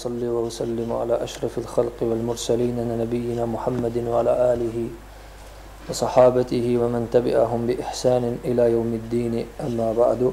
وأصلي وأسلم على أشرف الخلق والمرسلين نبينا محمد وعلى آله وصحابته ومن تبعهم بإحسان إلى يوم الدين أما بعد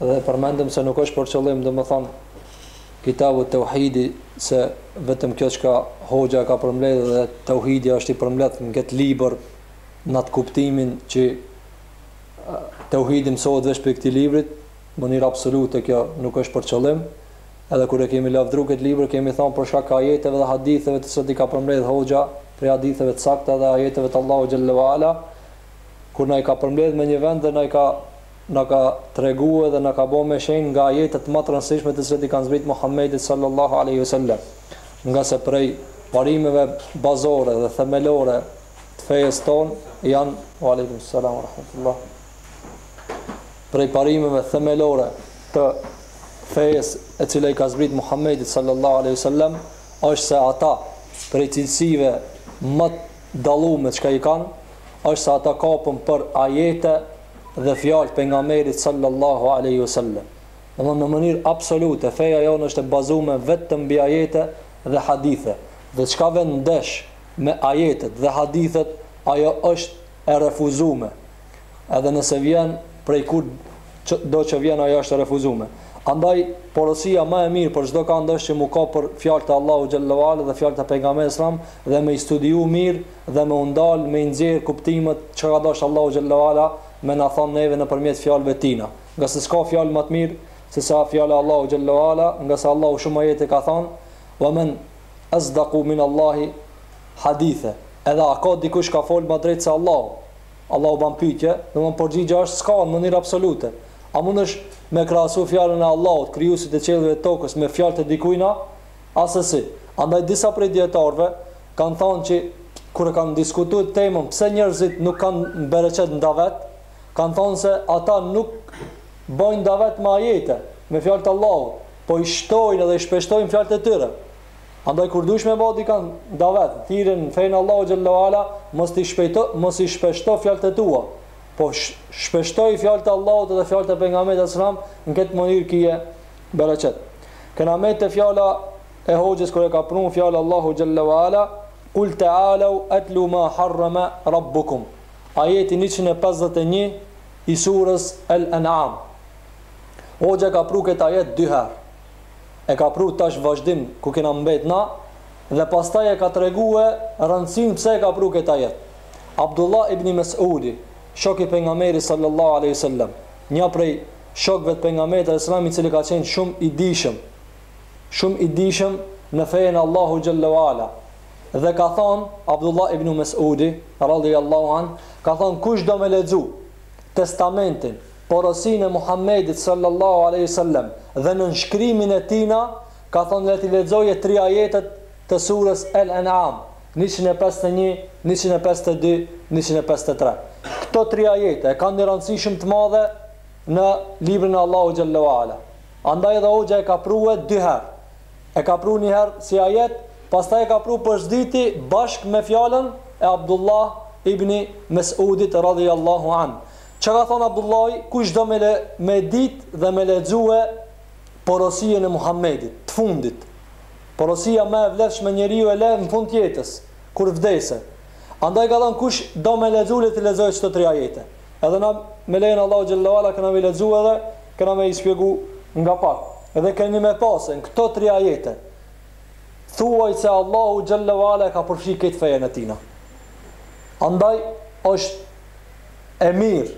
dhe përmendëm se nuk është për qëllim domethënë kitabu teuhidi se vetëm kjo që ka hoxha ka përmledhë dhe teuhidi është i përmledhë në këtë liber në atë kuptimin që teuhidi mësohet veç prej këti librit më njërë absolute kjo nuk është për qëllim edhe kur e kemi lavdëru këtë liber kemi thonë për shkak ajeteve dhe haditheve të cilat i ka përmledhë hoxha prej haditheve të sakta dhe ajeteve të Allahu xhelle ve ala kur na i ka përmledhë me një vend dhe na i ka na ka tregu edhe na ka ba me shenjë nga ajetet ma të rëndësishme të cilat i kanë zbrit Muhammedit sallallahu alejhi ve sellem ngase prej parimeve bazore dhe themelore të fejes ton janë wa alejkum selam wa rahmetullah prej parimeve themelore të fejes e cila i ka zbrit Muhammedit sallallahu alejhi ve sellem është se ata prej cilësive më dallueme çka i kanë është se ata kapën për ajete dhe fjalë të pejgamberit sallallahu alejhi o sellem. Domthon në mënyrë absolute feja jonë është e bazuar vetëm mbi ajete dhe hadithe dhe çka ven ndesh me ajetet dhe hadithet ajo është e refuzuar edhe nëse vjen prej kujtdo që vjen ajo është e refuzuar. Andaj porosia më e mirë për çdokënd është që m'u kap për fjalët e Allahu xhallahu ala dhe fjalët e pejgamberit sallam dhe me i studiu mirë dhe me u ndal me i nxjerr kuptimet që ka dashtë Allahu xhalla uala me na thanë neve nëpërmjet fjalëve tina, ngase s'ka fjalë më të mirë se sa fjala e Allahu xhalla uala, ngase Allahu shumë ajete ka thanë, wa men asdaqu min Allahi hadithe, edhe a ka dikush ka folë ma drejtë se Allahu, Allahu ban pyetje, domthon përgjigja është s'ka në mënyrë absolute, a mundesh me krahasu fjalën e Allahut krijuesit të qiellit dhe tokës me fjalë të dikujna, Asesi, andaj disa prej dijetarëve kanë thanë qe kur e kanë diskutu temën pse njerëzit nuk kanë bereqet në davet, kanë thanë se ata nuk bajnë davet me ajete, me fjalë të Allahut, po i shtojnë edhe i shpeshtojnë fjalët e tyre. Andaj kur dush me ba dikan davet në thirrjen në fenë e Allahut xhalla u ala, mos i shpejto, mos i shpeshto fjalët e tua, po shpeshtoji fjalët e Allahut edhe fjalët e Pejgamberit alejhi selam, në këtë mënyrë kije Bereqet. Kena met te fjala e hoxhes kur e ka prun fjalë Allahu xhalla ve ala, Kul ta'alau atlu ma harrama rabbukum. Ajeti njëqind e pesëdhjetë e një i surës Al-An'am. Hoxha e ka pru këtë ajet dy herë. E ka pru tash vazhdim ku kena mbet na dhe pastaj e ka tregue rëndësinë pse e ka pru këtë ajet. Abdullah ibn Mes'udi, shoku i pejgamberit sallallahu alaihi wasallam, Një prej shokëve të Pejgamberit alejhi selam i cili ka qenë shumë i dijshëm, shumë i dijshëm në fejen e Allahu xhalla u ala dhe ka thonë Abdullah ibn Mes'udi radhiyallahu anh ka thonë kush do me lexu testamentin, porosinë e Muhammedit sallallahu alejhi u sellem dhe nënshkrimin e tina ka thonë le t'i lexojë tri ajetet të surës El-En'am njëqind e pesëdhjetë e një, njëqind e pesëdhjetë e dy, njëqind e pesëdhjetë e tre. Këto tri ajete kanë një rëndësi shumë të madhe në librin e Allahu xhalla u ala. Andaj edhe hoxha e ka prue dy herë. E ka pru një herë si ajet, pastaj e ka pru për së dyti bashkë me fjalën e Abdullah ibn Mes'udit radhiyallahu an. Çka ka thonë Abdullahi, kush do me, le, me ditë dhe me lexue porosinë e Muhammedit, të fundit, Porosia më e vlefshme njeriu e le në fund të jetës, kur vdes. Andaj ka thonë kush do me lexu le të lexojë këto tri ajete. Edhe na me lejen e Allahu xhalla uala kena me i lexu edhe kena me i shpjegu nga pak. Dhe keni me pa se në këto tri ajete thuajse Allahu xhalla uala e ka përfshi krejt fejen e tina. Andaj është e mirë,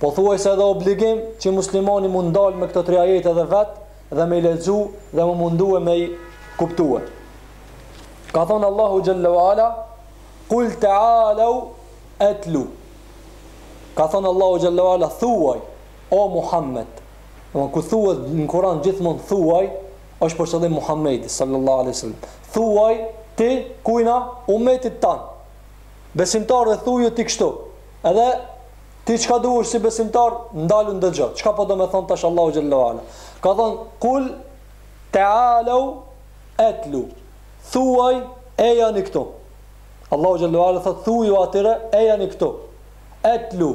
pothuajse edhe obligim që muslimani m'u ndal në këto tri ajete dhe vetë dhe me i lexu dhe m'u mundue me i kuptue. Ka thonë Allahu xhalla u ala, Kul tealau etlu. Ka thonë Allahu xhalla u ala, thuaj, o Muhammed. Në Ku, thuaj, në Kuran gjithmonë thuaj, është për qëllim Muhammedi, sallallahu alaihi sallam. Thuaj, ti, kujna, umetit tand. Besimtarëve thuju ti kështu. Edhe Ti çka duhesh si besimtar, ndalu ndëgjo. Çka po do me thonë tash Allahu xhalla u ala? Ka thonë, kul tealau etlu, thuaj ejani këtu. Allahu xhalla u ala thotë, thuju atyre ejani këtu. Etlu,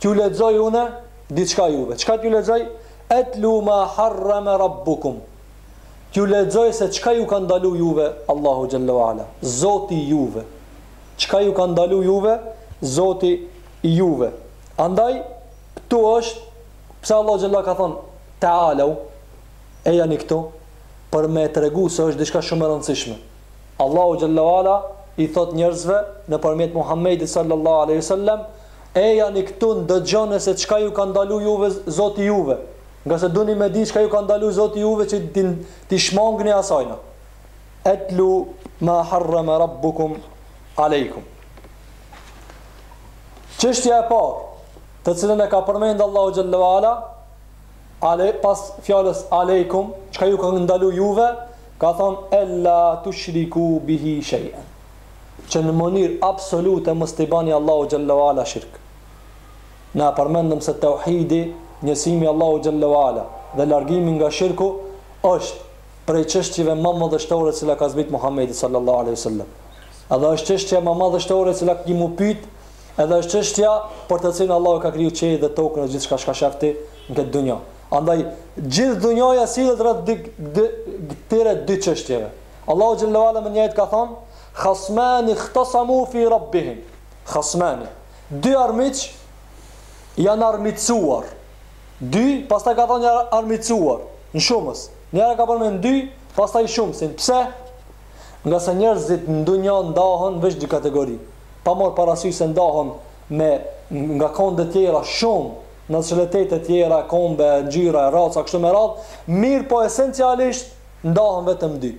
t'ju lexoj unë, diçka juve. Çka t'ju lexoj? Etlu ma harreme rabbukum. T'ju lexoj se çka ju ka ndalu juve, Allahu xhalla u ala. Zoti juve. Çka ju ka ndalu juve, Zoti i juve. Andaj, këtu është, pse Allahu xhallahu ala ka thonë ta'alau, ejani këtu, për me tregu se është diçka shumë e rëndësishme. Allahu xhallahu ala u thotë njerëzve nëpërmjet Muhammedit sallallahu alaihi wasallam, ejani këtu ndëgjoni se çka ju ka ndalu juve Zoti juve, ngase duni me di çka ju ka ndalu Zoti juve që t'i, t'i shmangni asajna. Etlu ma harrama rabbukum alejkum. Çështja e parë, të cilën e ka përmendë Allahu xhallahu ala, ale pas fjalës alejkum, çka ju ka ndalu juve, ka thonë ella tushriku bihi shay'an. Që në mënyrë absolute mos t'i bani Allahu xhallahu ala shirk. Na përmendëm se tauhidi, njësimi Allahu xhallahu ala dhe largimi nga shirku është prej çështjeve më mëdhështore e cila i ka zbrit Muhamedi sallallahu alaihi wasallam. Edhe është çështja më madhështore e cila ki me u pyt, edhe është çështja për të cilën Allahu ka kriju qiejt dhe tokën dhe gjithçka çka shef ti në këtë dunja. Andaj gjithë dunjaja sillet rreth dy dy këtyre dy çështjeve. Allahu xhallahu ala në një ajet ka thënë Khasmani ikhtasamu fi Rabbihim. Khasmani. Dy armiq janë armicuar. Dy, pastaj ka thënë janë armicuar në shumës. Njëherë ka përmend dy, pastaj shumësin. Pse? Ngase njerëzit n'dunja ndahen veç dy kategori, pa marrë parasysh se ndahen me nga kënde tjera shumë nacionalitete tjera, kombe, ngjyra, raca kështu me radhë, mirëpo esencialisht ndahen vetëm dy,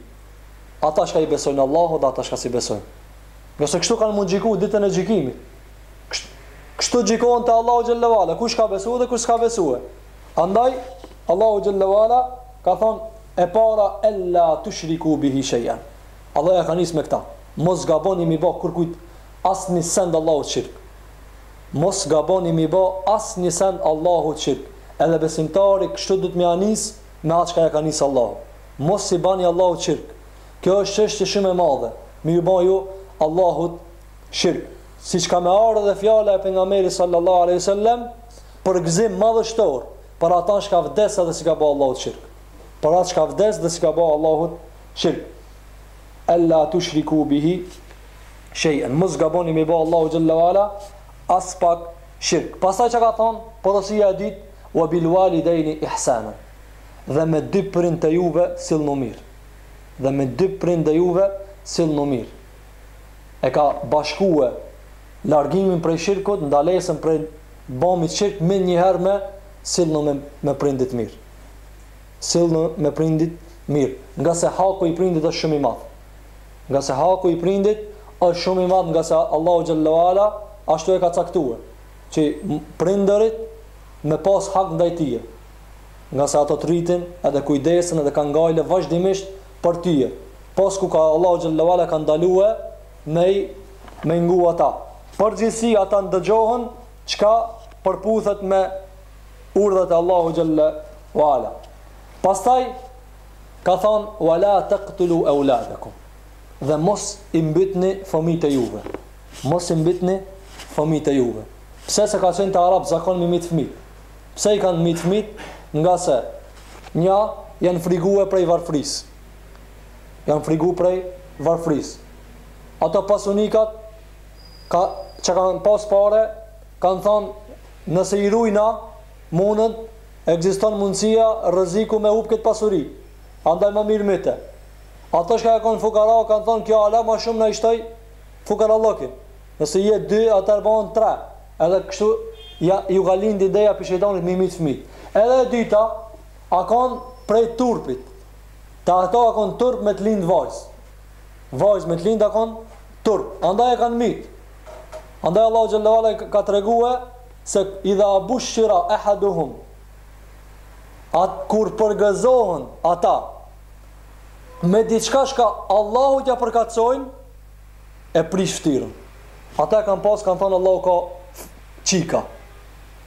ata çka i besojnë Allahut dhe ata çka s'i besojnë. Ngase kështu kanë me u gjyku ditën e gjykimit, Kështu gjykohen te Allahu xhalla wa ala, kush ka besu dhe kush s'ka besue. Andaj, Allahu xhalla wa ala ka thonë, e para, ella tushriku bihi shejen. Allah ja ka nisë me këta. Mos gaboni me i ba kërkujt asnjë send Allahut shirk. Mos gaboni me i ba asnjë send Allahut shirk. Edhe besimtari kështu duhet me ja nisë me atë çka ja ka nisë Allahu. Mos i bani Allahut shirk. Kjo është çështje shumë e madhe. Me i ba ju Allahut Shirk. Siç ka me ardhë dhe fjala e pejgamberit sallallahu alaihi wasallam për gëzim madhështor për atë që ka vdes edhe s'i ka bo Allahut shirk. Për atë që ka vdes dhe s'i ka bo Allahut shirk. Alla tushriku bihi shay'an. Mos gaboni me i bo Allahu xhalla wa ala aspak shirk. Pastaj çka ka thon? Porosia e dytë, wa bil walidaini ihsana. Dhe me dy prind të juve sillnu mirë. Dhe me dy prind të juve sillnu mirë. e ka bashkue largimin prej shirkut, ndalesën prej bamit shirk menjëherë me sillnu me me prindit mirë. Sillnu me prindit mirë, nga se haku i prindit është shumë i madh. Nga se haku i prindit është shumë i madh nga se Allahu xhallahu ve ala ashtu e ka caktue, që prindërit me pas hak ndaj tyje, nga se ato të rritin edhe kujdesen edhe kanë gajle vazhdimisht për ty, pos ku ka Allahu xhalla uala ka ndalue me i ngu ata. Në përgjithësi ata ndëgjohen çka përputhet me urdhrat e Allahu xhalla uala. Pastaj ka thon wala taqtulu auladakum. Dhe mos i mbytni fëmijët e juve. Mos i mbytni fëmijët e juve. Pse se ka qenë te arab zakon me myt fëmijë. Pse i kanë myt fëmijt? Nga se nja janë frigue prej varfrisë. Janë frigu prej varfrisë. Ata pasanikat ka, që kanë pas pare, kanë thonë nëse i rujna mundet, ekziston mundësia, rreziku me hup këtë pasuri. Andaj ma mirë myte. Ata çka jan kon fukara kanë thonë kjo hala ma shumë na e shton Fukarallëkin, nëse je dy atëherë bëhen tre, edhe kështu ja ju ka lind ideja prej shejtanit me i myt fëmijët. Edhe e dyta, a kon prej turpit. Te ata a kon turp me të lind vajzë. Vajzë me të lind a kon turp. Andaj e kanë myt. Andaj Allahu xhallahu ala ka tregue se idha bushira ahaduhum at kur përgëzohen ata me diçka çka Allahut ja përkatësojnë, e prish fytyrën. Ata e kanë pas, kanë thonë Allahu ka çika.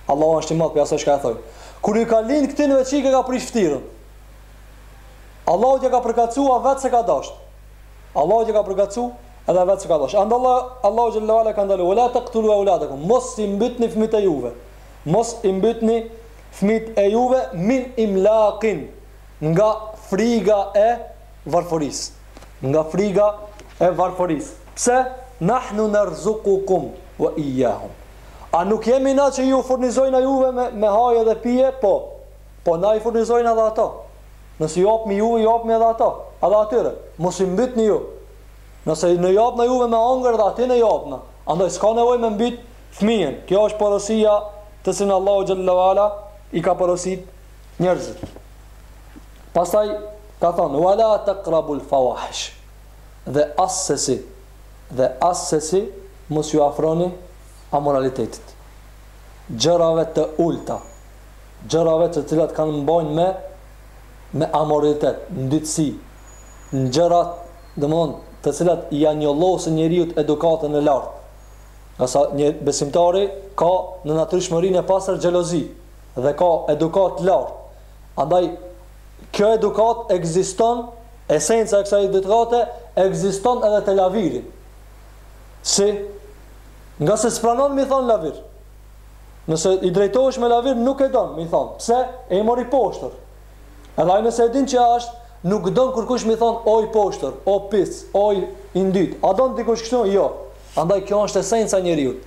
Allahu është i madh prej asaj çka e thojnë. Kur ju ka lind këtyneve çikë, ka prish fytyrën. Allahut ja ka përkatësue vetë s'e ka dashtë. Allahut ja ka përkatësu edhe vetë s'e ka dashtë. Andaj Allah, Allahu xhalla uala ka ndalu, wala taqtulu auladakum, mos i mbytni fëmit e juve, mos i mbytni fëmit e juve, min im lakin, Nga friga e varfërisë. Nga friga e varfërisë. Pse? Nahnu narzuqukum wa iyyahum. A nuk jemi na që ju furnizojna juve me, me haje dhe pije? Po. Po na i furnizojna dhe ato. Nëse ju japmi juve, ju japmi edhe ata, edhe atyre. Mos i mbytni ju. Nëse ju japna juve me hangër edhe atyne japna. Andaj s'ka nevojë me mbyt fëmijën. Kjo është porosia të cilën Allahu xhallahu ala i ka porosit njerëzit. Pastaj ka thënë wala taqrabul fawahish. Dhe assesi dhe assesi mos ju afroni amoralitetit. Gjërave të ulta, gjërave të cilat kanë me bo me me amoralitet, ndytësi, në gjëra, domthon, të cilat ja njollosin njeriut edukatën e lartë. Se një besimtar i ka në natyrshmërinë e pastër xhelozi, dhe ka edukatë të lartë. Andaj kjo edukatë ekziston, esenca e kësaj edukate ekziston edhe te laviri. Si? Nga se s'pranon mi thonë lavir. Nëse i drejtohesh me lavir, nuk e don m'i thanë. Pse? Ej more i poshtër. Edhe ai nëse e din që është, nuk don kurkush m'i thanë o i poshtër, o pis, o i ndyt. A don dikush kështu? Jo. Andaj kjo është esenca e njeriut.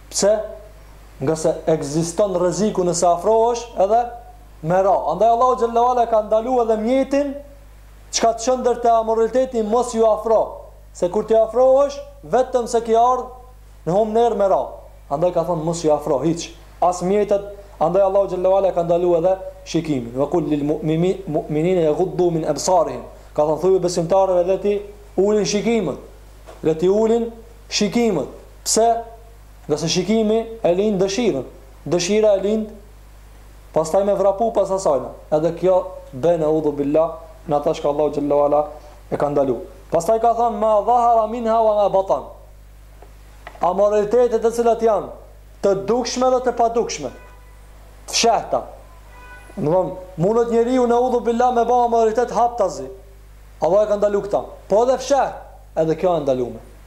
Pse? Ngase ekziston rreziku nëse afrohesh edhe me ra. Andaj Allahu xhallahu ala ka ndaluar edhe mjetin çka të çon deri te amoraliteti mos ju afro. Se kur t'i afrohesh, vetëm se ke ardh në humnerë me ra. Andaj ka thënë mos ju afro hiç. As mjetet, andaj Allahu xhallahu ala ka ndaluar edhe shikimin. Wa kul lil mu'mimi mu'minina yaghuddu min absarihim. Ka thënë thuaj besimtarëve le t'i ulin shikimet. Le t'i ulin shikimet. Pse? Ngase shikimi e lind dëshirën, dëshira e lind pastaj me vrapu pas asajna, edhe kjo bjen eudhubillah në ata çka Allahu xhallahu ala e ka ndalu. Pastaj ka thënë ma dhahara minha wa ma batan. Amoralitetet të cilat janë të dukshme dhe të padukshme, të fshehta, Domethënë, mundet njeriu neudhubillah me ba amoralitet haptazi. Allah e ka ndalu këtë. Po edhe fsheht, edhe kjo e ndalume.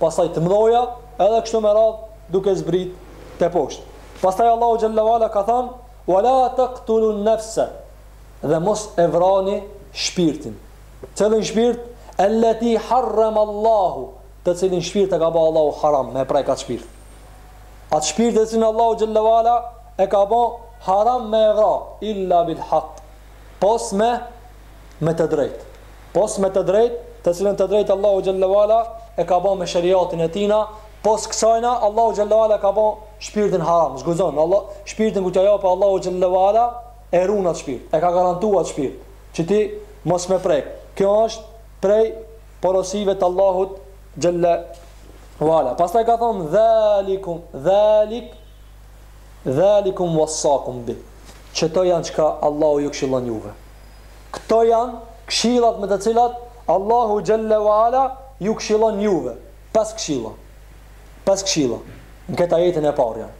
pastaj të mëdha edhe kështu me radhë duke zbrit te poshtë pastaj Allahu xhalla wala ka thënë wala taqtulun nafsa dhe mos e vrani shpirtin cilin shpirt allati harram Allahu të cilin shpirt e ka bë Allahu haram me prek atë shpirt atë shpirt e cilin Allahu xhalla wala e ka bë haram me vra illa bil hak pos me me të drejtë. Pos me të drejtë, të cilën të drejtë Allahu xhallahu ala e ka ba me shariatin e tina, pos kësajna Allahu xhallahu ala ka ba shpirtin haram, s'guxon Allah, shpirtin që ta jep Allahu xhallahu ala e run atë shpirt, e ka garantu atë shpirt, që ti mos me prek. Kjo është prej porosive të Allahut xhallahu ala. Pastaj ka thanë dhalikum, dhalik Dhalikum wassakum bih, qëto janë çka Allahu ju këshillon juve. Këto janë këshillat me të cilat Allahu xhalla wa ala ju këshillon juve. Pesë këshilla. Pesë këshilla. Në këtë ajetin e parë janë.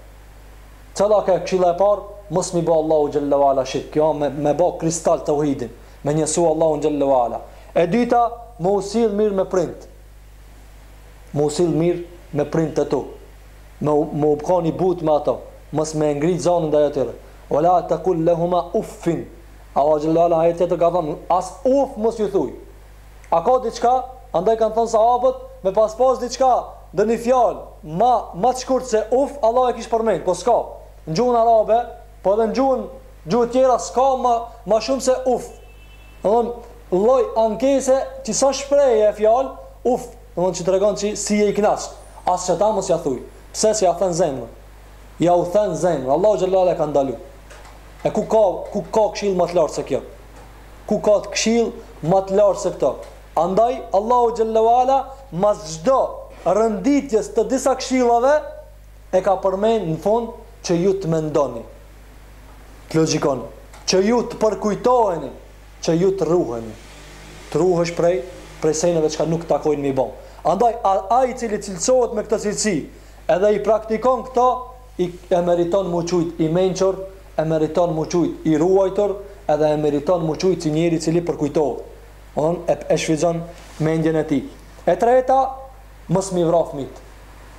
Cila ka këshilla e parë, mos m'i bë Allahu xhalla wa ala shirk, jo me me bë kristal tauhidin, me njësu Allahun xhalla wa ala. E dyta, me u sjellë mirë me prindër. Me u sjellë mirë me prindët e tu. me u me u bo i but me ato mos me e ngrit zani ndaj atyre wa la tekul lehuma uffin Allahu xhalla uala ajet tjetër ka thënë as uff mos ju thuj a ka diçka andaj kanë thënë sahabët me pas pas diçka ndonjë fjalë ma ma të shkurt se uff Allahu e kish përmend po ska në gjuhën arabe po edhe në gjuhën gjuhë të tjera ska ma ma shumë se uff domthon lloj ankese që s'është shprehje e fjalë uff Domthon që tregon që s'je i kënaqt. As atë mos ja thuj. Pse se ja then zemrën. Ja u then zemrën. Allahu xhallahu ala e ka ndalu. E ku ka ku ka këshill ma të lartë se kjo? Ku ka këshill ma të lartë se këto? Andaj Allahu xhallahu ala mas çdo rënditjes të disa këshillave e ka përmend në fund që ju të mendoni. Të logjikoni, që ju të përkujtoheni Që ju të ruheni. Të ruhesh prej, prej sejneve çka nuk takojnë mi ba. Andaj, a, ai i cili cilësohet me këtë cilësi, edhe i praktikon këto, i, e meriton mu qujt i menqur, e meriton mu qujt i ruajtur, edhe e meriton mu qujt si njeri i cili përkujtohet. Domthon, e, e shfrytëzon mendjen e tij. E treta, mos mi vra fëmijët.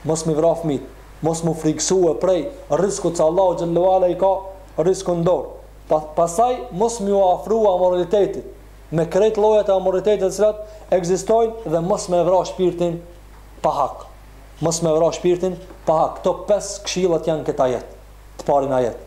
Mos mi vra fëmijët. Mos mu frikësue prej rrizkut, se Allahu xhallahu ala e ka rrizkun në dorë. Pastaj mos m'iu afrua amoralitetit, me krejt llojet e amoralitetit të cilat ekzistojnë dhe mos me vra shpirtin pa hak. Mos me vra shpirtin pa hak. Këto pesë këshillat janë n'këtë ajet, të parin ajet,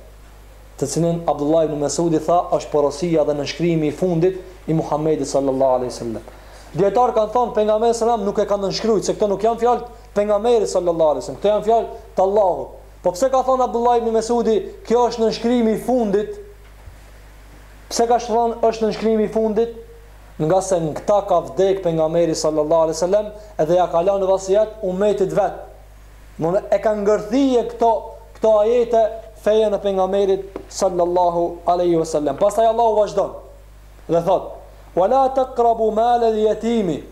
të cilin Abdullah ibn Mesudi tha është porosia dhe nënshkrimi i fundit i Muhammedit sallallahu alejhi wasallam. Dietar kanë thënë pejgamberi sallallahu nuk e ka nënshkruajt se këto nuk janë fjalë t'pejgamberit sallallahu alejhi wasallam, këto janë fjalë të Allahut. Po pse ka thënë Abdullah ibn Mesudi, kjo është nënshkrimi i fundit? Pse ka thënë është nënshkrimi i fundit? Ngase në këta ka vdek pejgamberi sallallahu alai sallam edhe ja ka lanë vasijet umetit vet. Domthon e ka ngërthye këto, këto ajete fejen e pejgamberit sallallahu alai sallam. Pasaj Allahu vazhdon dhe thot, Wa la tekrabu malel jetimi,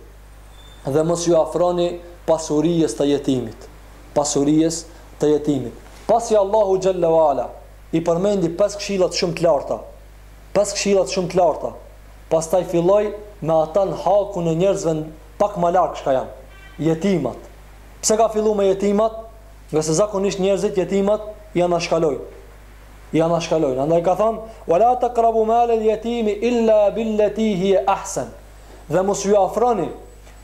dhe mos ju afroni pasurijës të jetimit, pasurijës të jetimit. Pasi Allahu xhalla ve ala i përmendi pesë këshillat shumë të larta, pesë këshillat shumë të larta, pastaj filloi me atë hakun e njerëzve pak ma larg çka janë, jetimat. Pse ka fillu me jetimat? Ngase zakonisht njerëzit jetimat i anashkalojnë. I anashkalojnë. Andaj ka thënë: "Wala taqrabu mal al-yatimi illa billati hiya ahsan." dhe mos ju afroni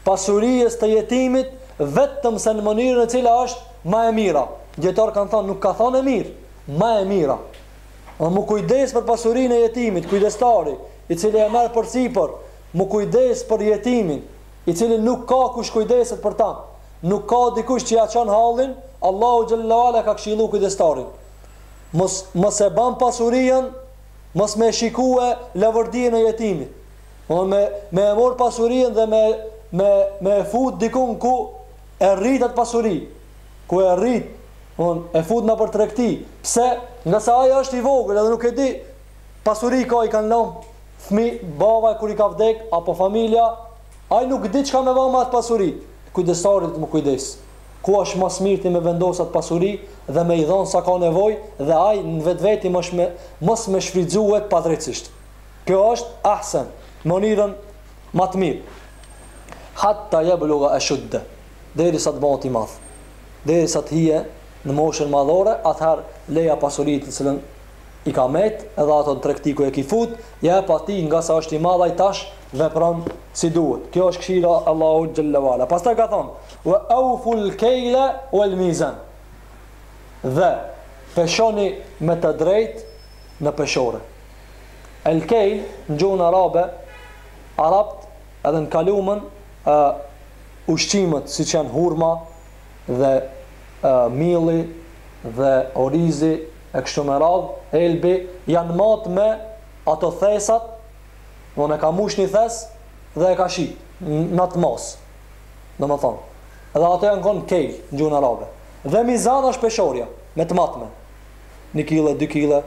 pasurisë të jetimit vetëm se në mënyrën e cila është ma e mira. Dijetarët kanë thanë, nuk ka thanë e mirë, ma e mira. M'u kujdes për pasurinë e jetimit, kujdestari, i cili e merr përsipër, m'u kujdes për jetimin, i cili nuk ka kush kujdeset për ta, nuk ka dikush që ja qan hallin, Allahu xhelle ve ala ka këshillu kujdestarin. Mos, mos e ban pasurinë, mos me shikue leverdinë e jetimit. Por me me e marr pasurinë dhe me me me e fut dikun ku e rrit atë pasuri, ku e rrit, po e fut nëpër tregti. Pse? Ngase ai është i vogël edhe nuk e di pasuri që i kanë lënë, fëmi, baba kur i ka vdek apo familja, ai nuk di çka me ba me atë pasuri. Kujdestari m'u kujdes. Ku është më së miri me vendos atë pasuri dhe me i dhon sa ka nevojë dhe ai në vetveti më shme, mos me shfrytëzu atë padrejtësisht. Kjo është ahsen, në mënyrën më të mirë. Hatta yablugha ashudda, derisa të bëhet i madh. Derisa të hyjë në moshën madhore, atëherë lëja pasurinë të cilën i ka met, edhe ato në tregti ku e ki fut, jepja ti ngase është i madh ai tash vepron si duhet. Kjo është këshira e Allahut xhelle ve ala. Pastaj ka thonë: "Wa awful kayla wal mizan." Dhe peshoni me të drejtë në peshore. El kejl në gjuhën arabe, arabët edhe në të kalumen ushqimet siç janë hurma dhe milli dhe orizi e kështu me radhë, elbi, janë mat me ato thesat, domethënë e ka mush një thes dhe e ka shit në atë masë. Domethënë, dhe ato janë kon kejl në gjuhën arabe. Dhe mizan është peshorja me të matme. një kile, dy kile,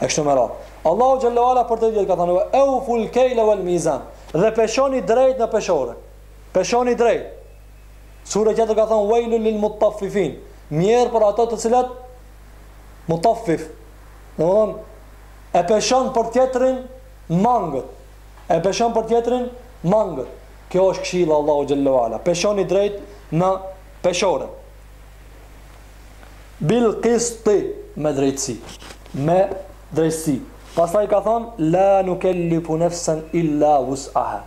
e kështu me radhë. Allahu xhelle ve ala për të dyja ka thënë, ve euful kejle vel mizan, dhe peshoni drejt në peshore, peshoni drejt. Suren tjetër ka thënë, vejlun lil mutafifin, mjer për ato të cilat, mutafif, domethënë, e peshon për tjetrin mangët, e peshon për tjetrin mangët. Kjo është këshilla e Allahut xhelle ve ala, peshoni drejt në peshore. Bil qisti me drejtësi. Me drejtësi. Pastaj ka thënë la nukellifu nafsan illa wus'aha.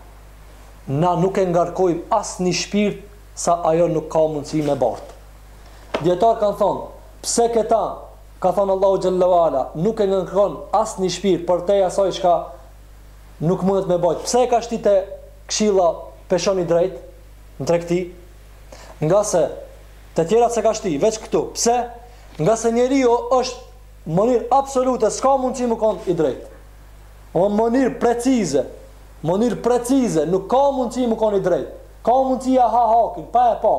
Na nuk e ngarkojmë asnjë shpirt sa ajo nuk ka mundësi me bart. Dijetarët kanë thënë, pse këta ka thënë Allahu xhelle ve ala, nuk e ngarkon asnjë shpirt përtej asaj çka nuk mundet me bajt. Pse e ka shti te këshilla peshoni drejt në tregti? Ngase Te tjerat se ka shti, veç këtu. Pse? Ngase njeriu në mënyrë absolute, s'ka mundësi me kon i drejtë. Në mënyrë precize, mënyrë precize, nuk ka mundësi me kon i drejtë. Ka mundësi ia ha hakin, pa e pa.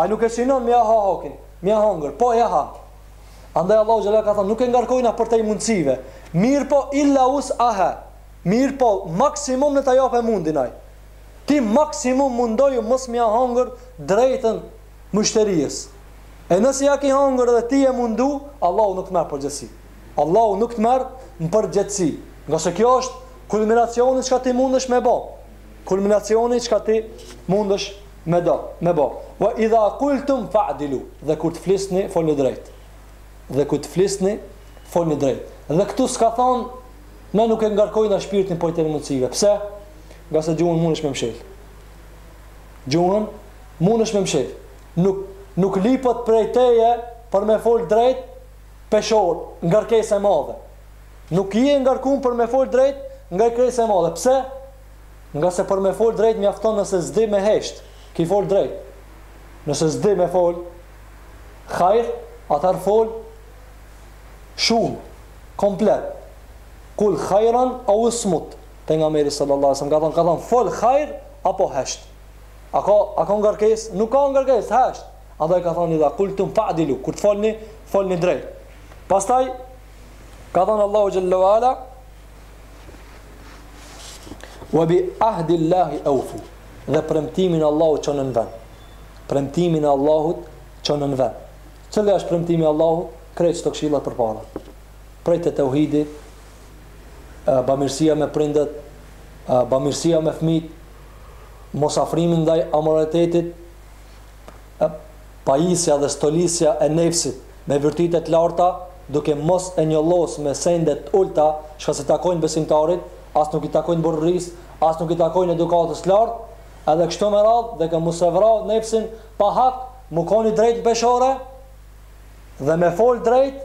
Ai nuk e synon me ia ha hakin, me ia hongër, po ia ha. Andaj Allahu xhelle ala ka thonë, nuk e ngarkojna përtej mundësive. Mirëpo, illa us ahe. Mirëpo, maksimum ne ta jape mundin ai. Ti maksimum mundoju mos me ia hangër drejtën mushterisë. E nëse ia ke hangër edhe ti je mundu, Allahu nuk të merr përgjegjësi. Allahu nuk të merr në përgjegjësi. Ngase kjo është kulminacioni çka ti mundesh me bë. Kulminacioni çka ti mundesh me do, me bë. Wa idha qultum fa'dilu. Dhe kur të flisni, folni drejt. Dhe kur të flisni, folni drejt. Dhe këtu s'ka thonë ne nuk e ngarkojna shpirtin përtej mundësive. Pse? ngase gjuhën mundesh me mshel. Gjuhën mundesh me mshel. Nuk nuk lypet prej teje për me fol drejt peshor, ngarkesë e madhe. Nuk je ngarkuar për me fol drejt ngarkesë e madhe. Pse? Ngase për me fol drejt mjafton nëse s'di me hesht, ki fol drejt. Nëse s'di me fol hajr, atëherë fol, shuj komplet. Kul hajran au smut. Pejgamberi sallallahu alaihi wasallam ka thënë, ka thënë fol hajr apo hesht. A ka a ka ngarkesë? Nuk ka ngarkesë, hesht. Andaj ka thënë idha kultum fa'dilu, kur të folni, folni drejt. Pastaj ka thënë Allahu xhallahu ala wa bi ahdi Allahi awfu. Dhe premtimin e Allahut çone në vend. Premtimin e Allahut çone në vend. Cili është premtimi i Allahut? Krejt këto këshillat përpara. Prej tauhidit, bamirësia me prindët, bamirësia me fëmijët, mosafrimi ndaj amoralitetit, pajisja dhe stolisja e nefsit me virtyte të larta, duke mos e njollos me sende të ulëta, çka s'i takojnë besimtarit, as nuk i takojnë burrërisë, as nuk i takojnë edukatës së lartë, edhe kështu me radhë, duke mos e vra nefsin pa hak, me kon i drejtë në peshore, dhe me folë drejtë,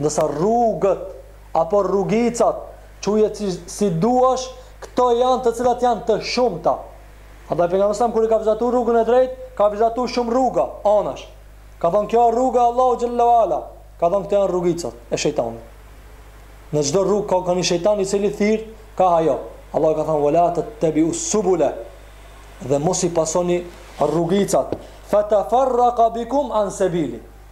Ndërsa rrugët apo rrugicat, quje si duash, këto janë të cilat janë të shumta. Andaj pejgamberi sa kur i ka vizatuar rrugën e drejtë, ka vizatuar shumë rruga, anash. Ka thënë kjo rruga e Allahu xhella ala, ka thënë këto janë rrugicat e shejtanit. Në çdo rrugë ka ka një shejtan i cili thirr kah ajo. Allah ka thënë wala tattabi usubula dhe mos i pasoni rrugicat. Fatafarraqa bikum an sabili.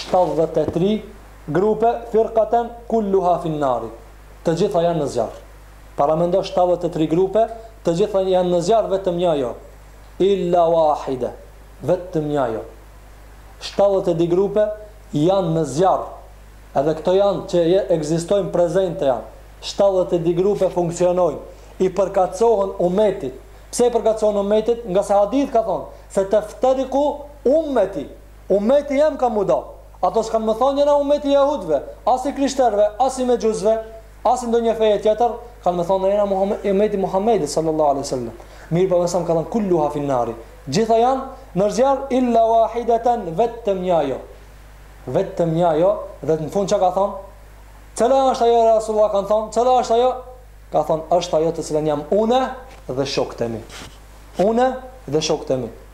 shtatëdhjetë e tri grupe firqaten kulluha fin nari të gjitha janë në zjarr para mendo shtatëdhjetë e tri grupe të gjitha janë në zjarr vetëm një ajo illa wahide vetëm një ajo shtatëdhjetë e dy grupe janë në zjarr edhe këto janë që ekzistojnë prezente janë shtatëdhjetë e dy grupe funksionojnë i përkatsohen umetit pse i përkatsohen umetit ngase hadithi ka thonë se tefteriku umeti Ummeti jem ka mu da. Ato s'kanë më thanë jena ummet i jehudëve, as i krishterëve, as i mexhusëve, as i ndonjë feje tjetër, kanë më thanë ne jena Muhamed, ummet i Muhammedit sallallahu alejhi ve sellem. Mirëpo pejgamberi sa ka thënë kulluha fin nari. Gjitha janë në zjarr illa wahidatan vetëm një ajo. Vetëm një ajo dhe në fund çka ka thënë? Cila është ajo Rasulullah kanë thënë? Cila është ajo? Ka thënë është ajo n'të cilën jam unë dhe shokët e mi. Unë dhe shokët e mi.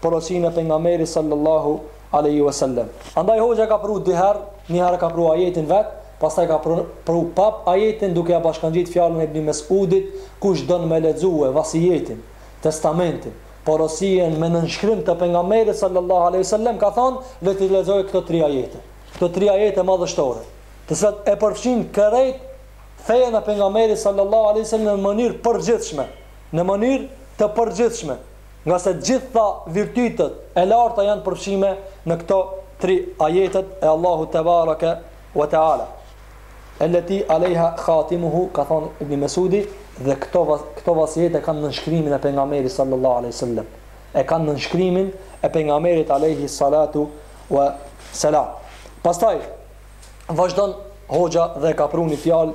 porosin e pejgamberit sallallahu alaihi wasallam. Andaj hoxha ka pru dy herë, një herë ka pru ajetin vet, pastaj ka pru, pru pap ajetin duke ja bashkangjit fjalën e Ibn Mes'udit, kush don me lexue vasijetin, testamentin, porosinë me nënshkrim të pejgamberit sallallahu alaihi wasallam ka thënë le të lexojë këto tri ajete. Këto tri ajete madhështore, të cilat e përfshin krejt fejen e pejgamberit sallallahu alaihi wasallam në mënyrë përgjithshme, në mënyrë të përgjithshme, Ngase të gjitha virtytet e larta janë përfshi në këto tri ajetet e Allahut tebareke ve teala. Eleti alejha khatimuhu ka thënë Ibn Mesudi dhe këto këto vasijete kanë nënshkrimin e pejgamberit sallallahu alaihi wasallam. E kanë nënshkrimin e pejgamberit alaihi salatu wa salam. Pastaj vazhdon hoxha dhe ka pru ni fjalë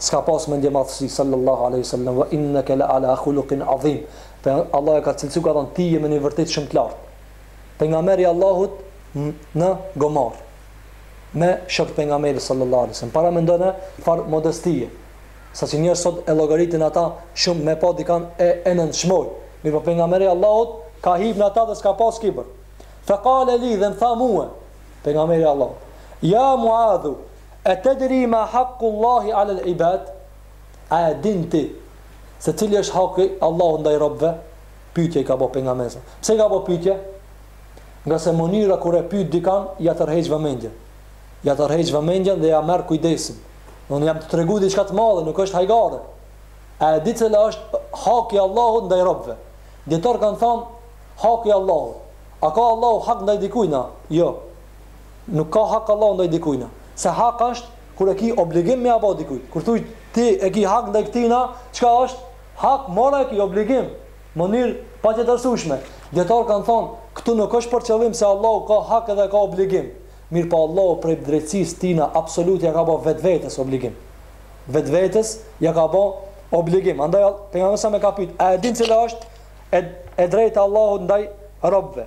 S'ka pas mendje madhësi sallallahu alejhi wasallam wa innaka la ala khuluqin adhim. Pse Allahu e ka cilësu ka thënë ti je me një virtyt shumë të lartë. Pejgamberi i Allahut në gomar me shokët pejgamberit sallallahu alejhi wasallam. Paramendone çfarë modestie. Saqë njerëzit sot e llogaritin ata shumë me pa dikan e e nënçmojnë. Mirëpo pejgamberi i Allahut ka hip në ata dhe s'ka pas kibër. Fekale li dhe më tha muë, pejgamberi i Allahut. Ja Muadhu, E tedri ma hakku Allahi ala al ibad? A e din ti se cili është haku i Allahut ndaj robëve? Pyetje i ka bë pejgamberi sa. Pse i ka bë pyetje? Ngase mënyra kur e pyet dikan, ja tërheq vëmendjen. Ja tërheq vëmendjen dhe ja merr kujdesin. Unë jam tu t'tregu diçka të madhe, nuk është hajgare. A e di cila është haku i Allahut ndaj robëve? Dijetarët kanë thënë haku i Allahut. A ka Allahu hak ndaj dikujna? Jo. Nuk ka hak Allahu ndaj dikujna. Se hak është kur e ki obligim me ja ba dikujt. Kur thuj ti e ki hak ndaj këtina, çka është? Hak mora e ki, obligim. Mënyrë patjetërsueshme, dijetarët kanë thonë, këtu nuk është për qëllim se Allahu ka hak edhe e ka obligim. Mirëpo Allahu prej drejtësisë tina absolute ja ka ba vetvetes obligim. Vetvetes ja ka ba obligim. Andaj pejgamberi salem ka pyet, a e din cila është e e drejta e Allahut ndaj robëve?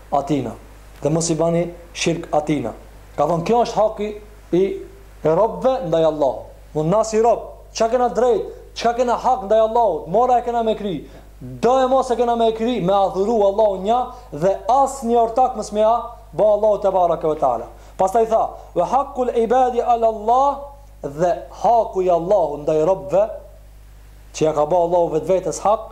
Atina dhe mos i bani shirk Atina. Ka thënë kjo është haki i robëve ndaj Allahut. Domthonë na si rob, çka kena drejt, çka kena hak ndaj Allahut, mora e kena me kry. Do e mos e kena me e kry, me adhuru Allahun një dhe asnjë ortak mos me ja ba Allahut tebareke ve teala. Pastaj tha, Ve hakul ibadi ala Allah dhe haku i Allahut ndaj robëve, që ja ka ba Allahu vetvetes hak,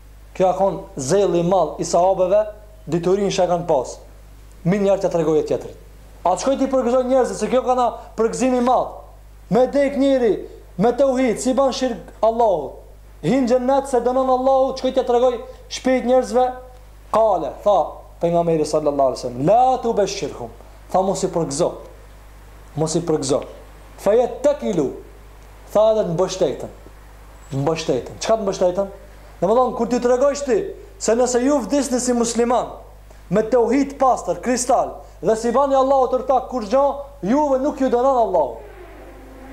Kjo ka qenë zelli i madh i sahabeve, diturinë që e kanë pas, menjëherë t'ia tregojë tjetrit. A të shkoj t'i përgëzoj njerëzit, se kjo koka përgëzim i madh. Me dek njëri me teuhid, s'i bën shirk Allahut, hyn xhennet s'e dënon Allahu, të shkoj t'ia tregoj shpejt njerëzve, kale, tha Pejgamberi sallallahu alejhi ve sellem, la tubeshirhum, tha mos i përgëzo, mos i përgëzo, fejetekilu, tha edhe të mbështeten, Të mbështeten. Çka të mbështeten? Domethonë, kur t'i tregojsh ti, se nëse ju vdisni si musliman, me teuhid pastër, kristal, dhe s'i bani Allahut ortak kurgjo, juve nuk ju dënon Allahu.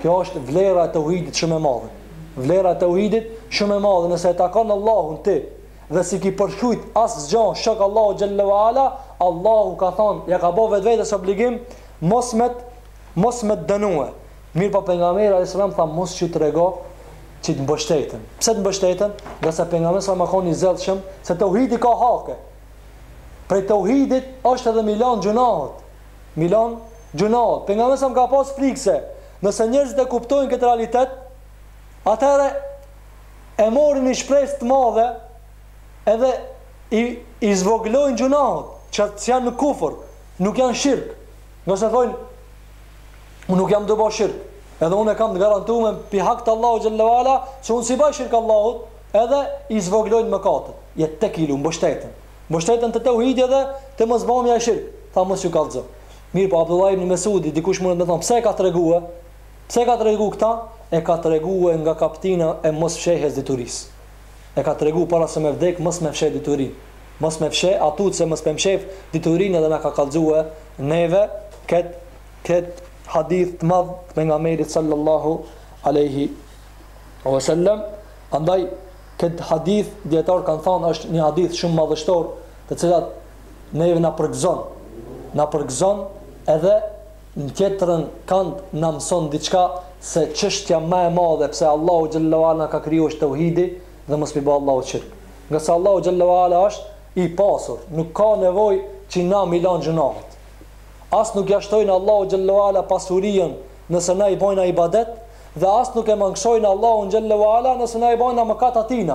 Kjo është vlera e teuhidit shumë e madhe. Vlera e teuhidit shumë e madhe, nëse e takon Allahun ti, dhe s'i ki përshkru asgjo shok, Allahu xhel-le ve ala, Allahu ka thonë, ja ka bo vetvetes obligim, mos me të dënue. Mirëpo pejgamberi alejhi selam tha mos ju trego që të mbështeten. Pse të mbështeten? Ngase pejgamberi salem u kon i zellshëm se teuhidi ka hake. Prej teuhidit është edhe me i lan gjunahët. Me i lan gjunahët. Pejgamberi salem ka pas frikë se nëse njerëzit e kuptojnë këtë realitet, atëherë e morin një shpresë të madhe edhe i i zvogëlojnë gjunahët, që s'janë në kufër, nuk janë shirk. Nëse thonë Unë nuk jam tu bo shirk Edhe unë e kam të garantume Prej hakut Allahut xhel-le ve ala Që unë s'i baj shirk Allahut Edhe i zvoglojnë mëkatet Jetekilu, mbështeten Mbështeten te teuhidi edhe Te mosbamja e shirkut Tha mos ju kallëzo Mirëpo Abdullah ibn Mesudi Dikush munet me thonë Pse e ka tregue Pse e ka tregu këta E ka tregue nga kaptina e mosfshehjes dituris E ka tregu para se me vdek Mos me fsheh diturin Mos me fsheh a tut se mos me fsheh Diturin edhe na ka kallëzue Neve Këtë këtë hadith të madh të pejgamberit sallallahu alaihi wasallam andaj këtë hadith dijetarët kanë thënë është një hadith shumë madhështor të cilat neve na përgëzon na përgëzon edhe në tjetrën anë na mëson diçka se çështja më e madhe pse Allahu xhallahu ala ka kriju është tauhidi dhe mos i bëj Allahu shirk. Ngase Allahu xhallahu ala është i pasur, nuk ka nevojë që na me i lan gjynahet. As nuk ja shtojnë Allahut xhelle ve ala pasurinë nëse na i bojna ibadet dhe as nuk e mangshojna Allahun xhelle ve ala nëse na i bojna mëkat atij.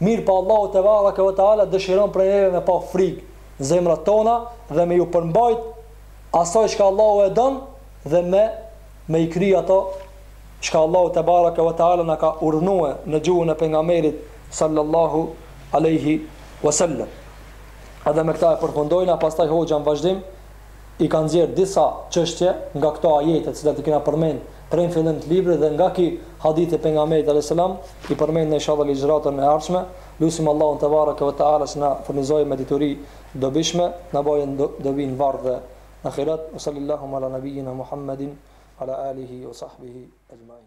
Mirëpo Allahu te barake ve teala dëshiron prej neve me pa frigë zemrat tona dhe me ju përmbajt asaj çka Allahu e don dhe me me i kry ato çka Allahu te barake ve teala na ka urdhnue në gjuhën e pejgamberit sallallahu alejhi ve sellem. Edhe me këta e përfundojna, pastaj hoxha në vazhdim i ka nxjerrë disa çështje nga këto ajete të cilat i kena përmend prej në fillim të librit dhe nga ky hadith i pejgamberit alayhis salam i përmendna inshallah ligjëratën e ardhshme lusim Allahun te bareke ve teala të na furnizojë me dituri të dobishme na bëjë dobi në varr dhe në ahiret sallallahu ala nabiyina muhammedin ve ala alihi wa sahbihi ecmain